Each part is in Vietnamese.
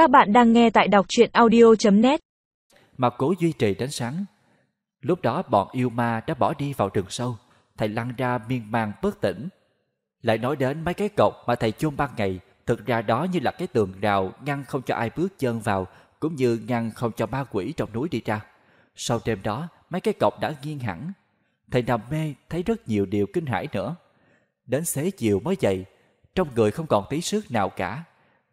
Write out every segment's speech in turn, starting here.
Các bạn đang nghe tại đọc truyện audio.net Mà cố duy trì đến sáng. Lúc đó bọn yêu ma đã bỏ đi vào rừng sâu. Thầy lăn ra miên man bất tỉnh. Lại nói đến mấy cái cột mà thầy chôn ban ngày. Thực ra đó như là cái tường rào ngăn không cho ai bước chân vào. Cũng như ngăn không cho ma quỷ trong núi đi ra. Sau đêm đó, mấy cái cột đã nghiêng hẳn. Thầy nằm mê thấy rất nhiều điều kinh hãi nữa. Đến xế chiều mới dậy, trong người không còn tí sức nào cả.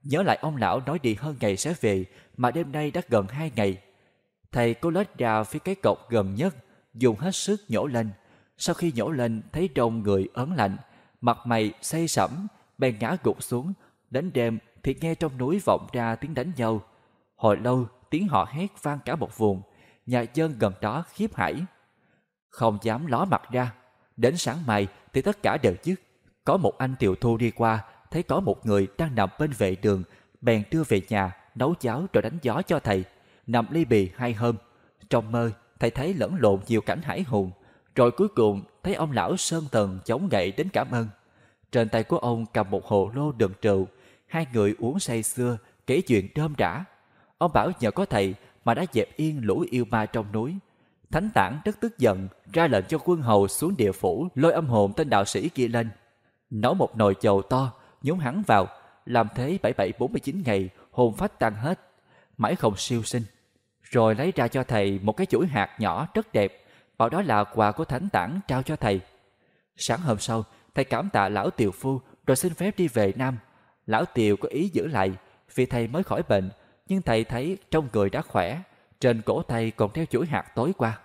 Nhớ lại ông lão nói đi hơn ngày sẽ về, mà đêm nay đã gần hai ngày. Thầy cố lết ra phía cái cột gần nhất, dùng hết sức nhổ lên. Sau khi nhổ lên, thấy trong người ớn lạnh, mặt mày say sẩm, bèn ngã gục xuống. Đến đêm thì nghe trong núi vọng ra tiếng đánh nhau. Hồi lâu, tiếng họ hét vang cả một vùng, nhà dân gần đó khiếp hãi. Không dám ló mặt ra, đến sáng mai thì tất cả đều dứt. Có một anh tiểu thu đi qua, thấy có một người đang nằm bên vệ đường, bèn đưa về nhà, nấu cháo rồi đánh gió cho thầy. Nằm ly bì hai hôm. Trong mơ, thầy thấy lẫn lộn nhiều cảnh hải hùng, rồi cuối cùng thấy ông lão Sơn Tần chống gậy đến cảm ơn. Trên tay của ông cầm một hồ lô đựng rượu, hai người uống say xưa, kể chuyện đơm rã. Ông bảo nhờ có thầy mà đã dẹp yên lũ yêu ma trong núi. Thánh tản rất tức giận, ra lệnh cho quân hầu xuống địa phủ lôi âm hồn tên đạo sĩ kia lên. Nấu một nồi chầu to, nhúng hắn vào, làm thế 7749 ngày, hồn phách tan hết, mãi không siêu sinh. Rồi lấy ra cho thầy một cái chuỗi hạt nhỏ rất đẹp, bảo đó là quà của thánh tản trao cho thầy. Sáng hôm sau, thầy cảm tạ lão tiều phu rồi xin phép đi về Nam. Lão tiều có ý giữ lại, vì thầy mới khỏi bệnh, nhưng thầy thấy trong người đã khỏe, trên cổ thầy còn theo chuỗi hạt tối qua.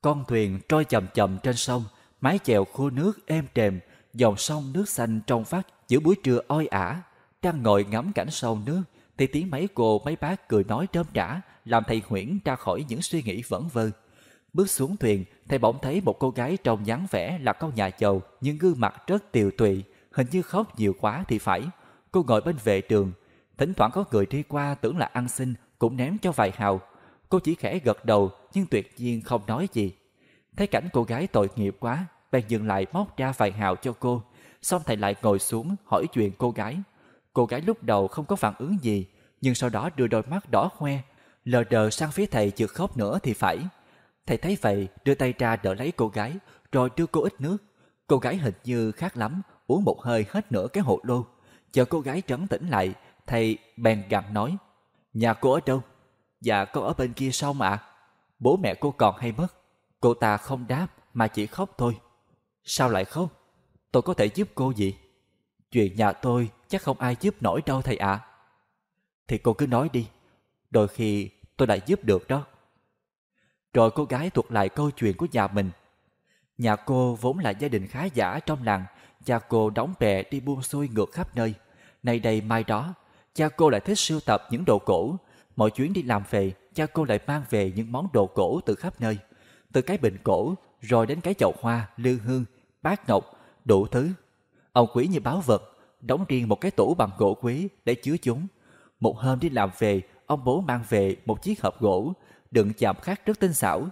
Con thuyền trôi chậm chậm trên sông, mái chèo khô nước êm đềm, dòng sông nước xanh trong vắt giữa buổi trưa oi ả. Đang ngồi ngắm cảnh sông nước, thì tiếng mấy cô mấy bác cười nói trơm trả, làm thầy Huyễn ra khỏi những suy nghĩ vẩn vơ. Bước xuống thuyền, thầy bỗng thấy một cô gái trông dáng vẻ là con nhà giàu, nhưng gương mặt rất tiều tụy, hình như khóc nhiều quá thì phải. Cô ngồi bên vệ đường, thỉnh thoảng có người đi qua tưởng là ăn xin, cũng ném cho vài hào. Cô chỉ khẽ gật đầu nhưng tuyệt nhiên không nói gì. Thấy cảnh cô gái tội nghiệp quá, bèn dừng lại móc ra vài hào cho cô. Xong thầy lại ngồi xuống hỏi chuyện cô gái. Cô gái lúc đầu không có phản ứng gì, nhưng sau đó đưa đôi mắt đỏ hoe, lờ đờ sang phía thầy chợt khóc nữa thì phải. Thầy thấy vậy, đưa tay ra đỡ lấy cô gái, rồi đưa cô ít nước. Cô gái hình như khát lắm, uống một hơi hết nửa cái hộ lô. Chờ cô gái trấn tĩnh lại, thầy bèn gặng nói. Nhà cô ở đâu? Dạ con ở bên kia sao mà? Bố mẹ cô còn hay mất? Cô ta không đáp mà chỉ khóc thôi. Sao lại khóc? Tôi có thể giúp cô gì? Chuyện nhà tôi chắc không ai giúp nổi đâu thầy ạ. Thì cô cứ nói đi. Đôi khi tôi lại giúp được đó. Rồi cô gái thuật lại câu chuyện của nhà mình. Nhà cô vốn là gia đình khá giả trong làng. Cha cô đóng bè đi buôn xuôi ngược khắp nơi. Nay đây mai đó, cha cô lại thích sưu tập những đồ cổ. Mỗi chuyến đi làm về, cha cô lại mang về những món đồ cổ từ khắp nơi. Từ cái bình cổ, rồi đến cái chậu hoa, lư hương, bát ngọc, đủ thứ. Ông quý như báo vật, đóng riêng một cái tủ bằng gỗ quý để chứa chúng. Một hôm đi làm về, ông bố mang về một chiếc hộp gỗ, đựng chạm khắc rất tinh xảo.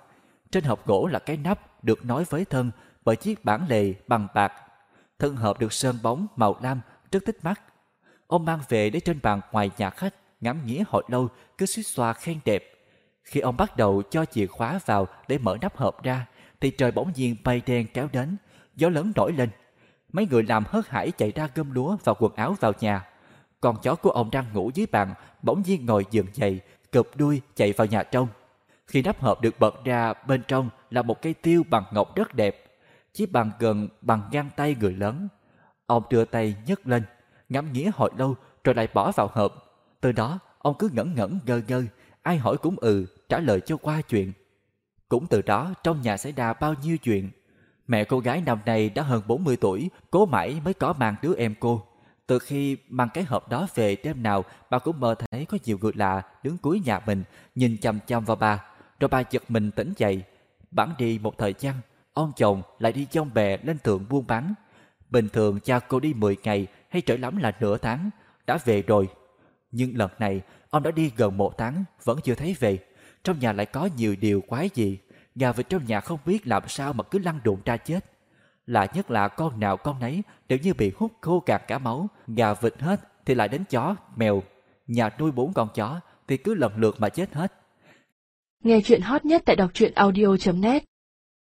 Trên hộp gỗ là cái nắp được nói với thân bởi chiếc bản lề bằng bạc. Thân hộp được sơn bóng màu lam rất thích mắt. Ông mang về để trên bàn ngoài nhà khách, ngắm nghía hồi lâu, cứ suýt xoa khen đẹp. Khi ông bắt đầu cho chìa khóa vào để mở nắp hộp ra, thì trời bỗng nhiên bay đen kéo đến, gió lớn nổi lên. Mấy người làm hớt hải chạy ra gom lúa và quần áo vào nhà. Con chó của ông đang ngủ dưới bàn, bỗng nhiên ngồi giường dậy, cụp đuôi chạy vào nhà trong. Khi nắp hộp được bật ra, bên trong là một cây tiêu bằng ngọc rất đẹp. Chiếc bàn gần bằng ngang tay người lớn. Ông đưa tay nhấc lên, ngắm nghía hồi lâu rồi lại bỏ vào hộp. Từ đó, ông cứ ngẩn ngẩn ngơ ngơ, ai hỏi cũng ừ, trả lời cho qua chuyện. Cũng từ đó, trong nhà xảy ra bao nhiêu chuyện. Mẹ cô gái năm nay đã hơn 40 tuổi, cố mãi mới có mang đứa em cô. Từ khi mang cái hộp đó về đêm nào, bà cũng mơ thấy có nhiều người lạ đứng cuối nhà mình, nhìn chăm chăm vào bà. Rồi bà giật mình tỉnh dậy. bản đi một thời gian, ông chồng lại đi trong bè lên thượng buôn bán. Bình thường cha cô đi 10 ngày hay trở lắm là nửa tháng, đã về rồi. Nhưng lần này, ông đã đi gần một tháng, vẫn chưa thấy về. Trong nhà lại có nhiều điều quái gì. Gà vịt trong nhà không biết làm sao mà cứ lăn đụng ra chết. Lạ nhất là con nào con nấy đều như bị hút khô cạn cả máu, gà vịt hết thì lại đến chó, mèo. nhà nuôi bốn con chó thì cứ lần lượt mà chết hết. Nghe chuyện hot nhất tại đọc truyện audio.net